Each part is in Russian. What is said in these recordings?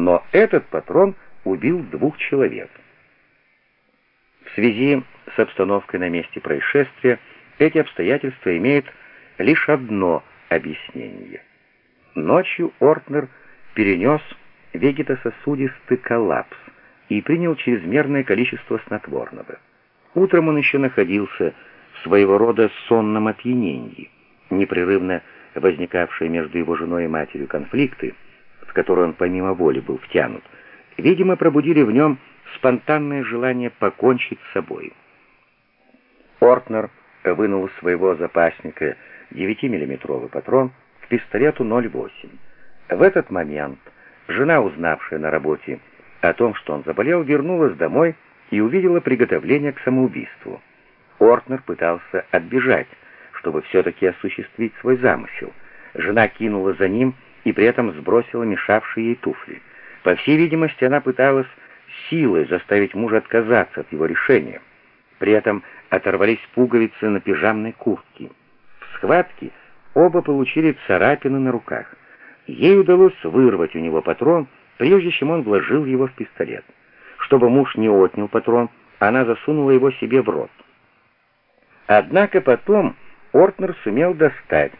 но этот патрон убил двух человек. В связи с обстановкой на месте происшествия эти обстоятельства имеют лишь одно объяснение. Ночью Ортнер перенес вегетососудистый коллапс и принял чрезмерное количество снотворного. Утром он еще находился в своего рода сонном опьянении. Непрерывно возникавшие между его женой и матерью конфликты, в которые он помимо воли был втянут, видимо, пробудили в нем спонтанное желание покончить с собой. Ортнер вынул из своего запасника 9-миллиметровый патрон к пистолету 0,8. В этот момент жена, узнавшая на работе о том, что он заболел, вернулась домой и увидела приготовление к самоубийству. Ортнер пытался отбежать, чтобы все-таки осуществить свой замысел. Жена кинула за ним и при этом сбросила мешавшие ей туфли. По всей видимости, она пыталась силой заставить мужа отказаться от его решения. При этом оторвались пуговицы на пижамной куртке. В схватке оба получили царапины на руках. Ей удалось вырвать у него патрон, прежде чем он вложил его в пистолет. Чтобы муж не отнял патрон, она засунула его себе в рот. Однако потом Ортнер сумел достать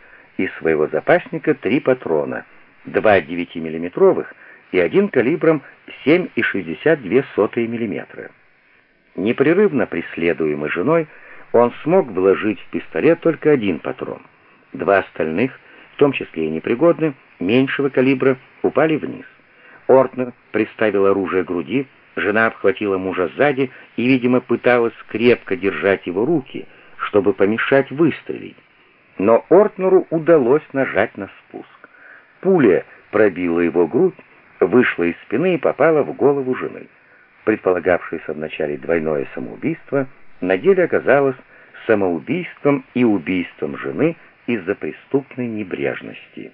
из своего запасника три патрона, два 9-миллиметровых и один калибром 7,62 мм. Непрерывно преследуемый женой, он смог вложить в пистолет только один патрон. Два остальных, в том числе и непригодны, меньшего калибра, упали вниз. Ортнер приставил оружие к груди, жена обхватила мужа сзади и, видимо, пыталась крепко держать его руки, чтобы помешать выстрелить. Но Ортнеру удалось нажать на спуск. Пуля пробила его грудь, вышла из спины и попала в голову жены. Предполагавшееся вначале двойное самоубийство на деле оказалось самоубийством и убийством жены из-за преступной небрежности.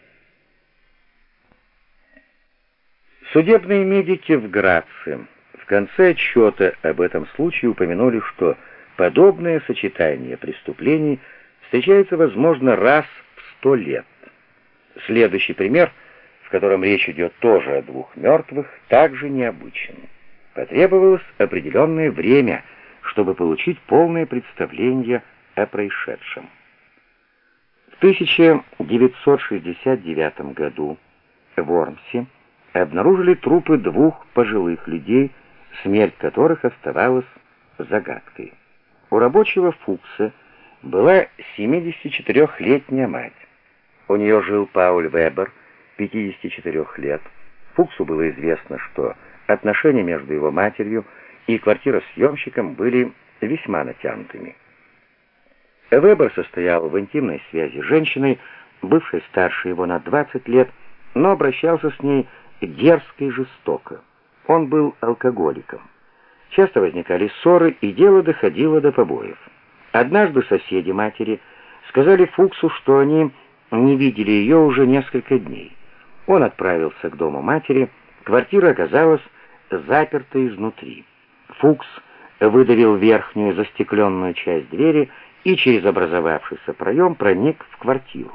Судебные медики в Граце в конце отчета об этом случае упомянули, что подобное сочетание преступлений встречается, возможно, раз в сто лет. Следующий пример, в котором речь идет тоже о двух мертвых, также необычен. Потребовалось определенное время, чтобы получить полное представление о происшедшем. В 1969 году в Ормсе обнаружили трупы двух пожилых людей, смерть которых оставалась загадкой. У рабочего Фукса была 74-летняя мать. У нее жил Пауль Вебер, 54 лет. Фуксу было известно, что отношения между его матерью и квартиросъемщиком были весьма натянутыми. Вебер состоял в интимной связи с женщиной, бывшей старше его на 20 лет, но обращался с ней дерзко и жестоко. Он был алкоголиком. Часто возникали ссоры, и дело доходило до побоев. Однажды соседи матери сказали Фуксу, что они не видели ее уже несколько дней. Он отправился к дому матери, квартира оказалась заперта изнутри. Фукс выдавил верхнюю застекленную часть двери и через образовавшийся проем проник в квартиру.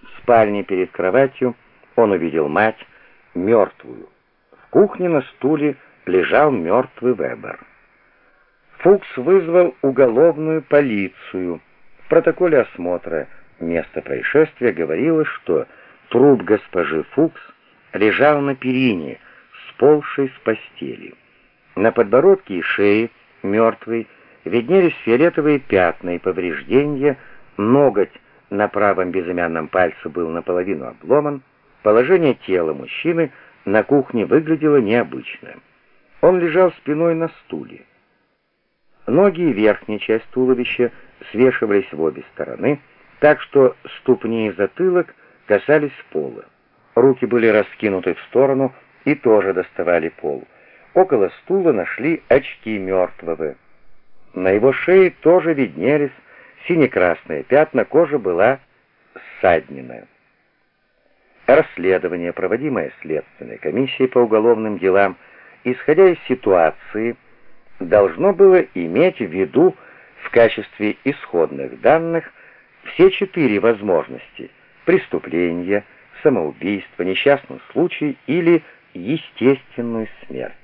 В спальне перед кроватью он увидел мать, мертвую. В кухне на стуле лежал мертвый Вебер. Фукс вызвал уголовную полицию. В протоколе осмотра места происшествия говорилось, что труп госпожи Фукс лежал на перине, сползшей с постели. На подбородке и шее мертвой виднелись фиолетовые пятна и повреждения, ноготь на правом безымянном пальце был наполовину обломан, Положение тела мужчины на кухне выглядело необычно. Он лежал спиной на стуле. Ноги и верхняя часть туловища свешивались в обе стороны, так что ступни и затылок касались пола. Руки были раскинуты в сторону и тоже доставали пол. Около стула нашли очки мертвого. На его шее тоже виднелись сине-красные пятна, кожа была ссадненная. Расследование, проводимое Следственной комиссией по уголовным делам, исходя из ситуации, должно было иметь в виду в качестве исходных данных все четыре возможности – преступление, самоубийство, несчастный случай или естественную смерть.